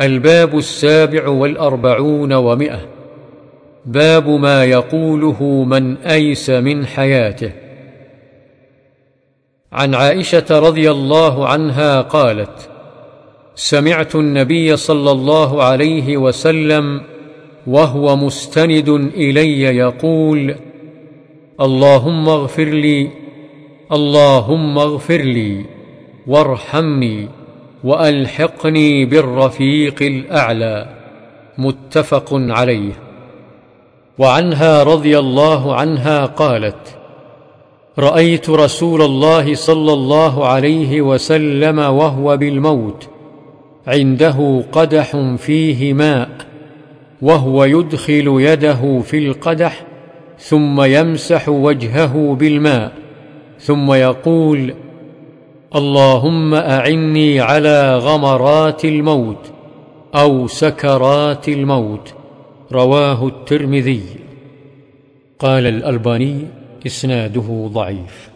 الباب السابع والأربعون ومئة. باب ما يقوله من أيس من حياته. عن عائشة رضي الله عنها قالت سمعت النبي صلى الله عليه وسلم وهو مستند إلي يقول اللهم اغفر لي اللهم اغفر لي وارحمني. وألحقني بالرفيق الأعلى متفق عليه. وعنها رضي الله عنها قالت رأيت رسول الله صلى الله عليه وسلم وهو بالموت عنده قدح فيه ماء وهو يدخل يده في القدح ثم يمسح وجهه بالماء ثم يقول اللهم أعني على غمرات الموت أو سكرات الموت. رواه الترمذي. قال الألباني إسناده ضعيف.